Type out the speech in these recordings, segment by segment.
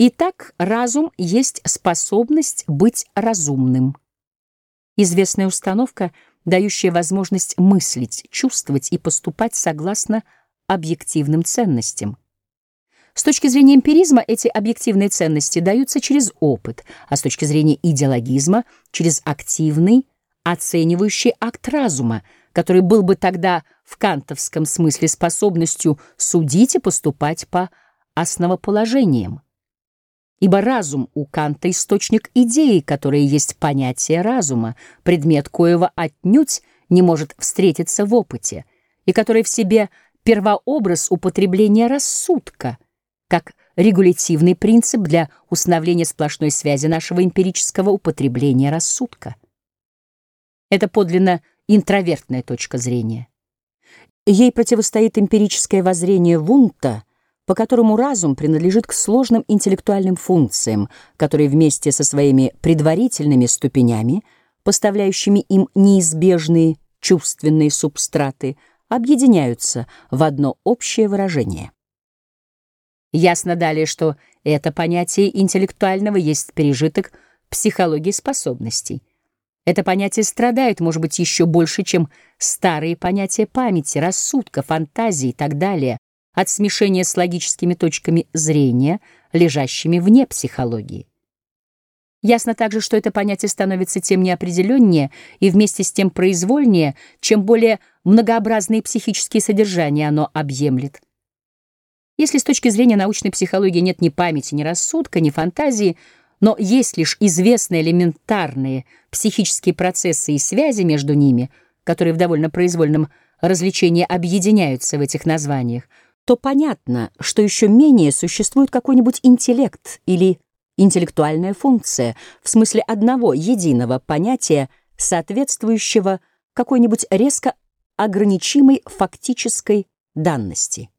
Итак, разум есть способность быть разумным. Известная установка, дающая возможность мыслить, чувствовать и поступать согласно объективным ценностям. С точки зрения эмпиризма эти объективные ценности даются через опыт, а с точки зрения идеологизма — через активный, оценивающий акт разума, который был бы тогда в кантовском смысле способностью судить и поступать по основоположениям. Ибо разум у Канта — источник идеи, которая есть понятие разума, предмет коего отнюдь не может встретиться в опыте, и который в себе первообраз употребления рассудка, как регулятивный принцип для установления сплошной связи нашего эмпирического употребления рассудка. Это подлинно интровертная точка зрения. Ей противостоит эмпирическое воззрение Вунта — по которому разум принадлежит к сложным интеллектуальным функциям, которые вместе со своими предварительными ступенями, поставляющими им неизбежные чувственные субстраты, объединяются в одно общее выражение. Ясно далее, что это понятие интеллектуального есть пережиток психологии способностей. Это понятие страдает, может быть, еще больше, чем старые понятия памяти, рассудка, фантазии и так далее, от смешения с логическими точками зрения, лежащими вне психологии. Ясно также, что это понятие становится тем неопределеннее и вместе с тем произвольнее, чем более многообразные психические содержания оно объемлет. Если с точки зрения научной психологии нет ни памяти, ни рассудка, ни фантазии, но есть лишь известные элементарные психические процессы и связи между ними, которые в довольно произвольном развлечении объединяются в этих названиях, то понятно, что еще менее существует какой-нибудь интеллект или интеллектуальная функция в смысле одного единого понятия, соответствующего какой-нибудь резко ограничимой фактической данности.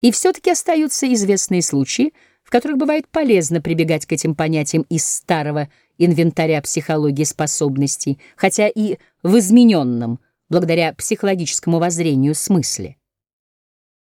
И все-таки остаются известные случаи, в которых бывает полезно прибегать к этим понятиям из старого инвентаря психологии способностей, хотя и в измененном, благодаря психологическому воззрению, смысле.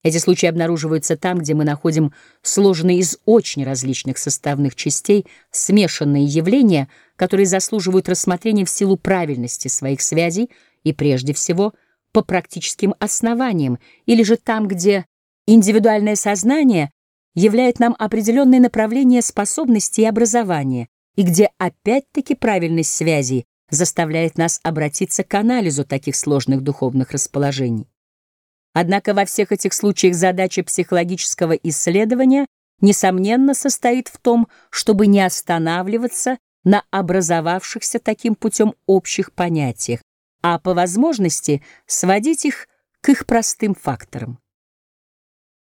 Эти случаи обнаруживаются там, где мы находим сложенные из очень различных составных частей смешанные явления, которые заслуживают рассмотрения в силу правильности своих связей и, прежде всего, по практическим основаниям, или же там, где индивидуальное сознание являет нам определенные направления способности и образования, и где опять-таки правильность связей заставляет нас обратиться к анализу таких сложных духовных расположений. Однако во всех этих случаях задача психологического исследования несомненно состоит в том, чтобы не останавливаться на образовавшихся таким путем общих понятиях, а по возможности сводить их к их простым факторам.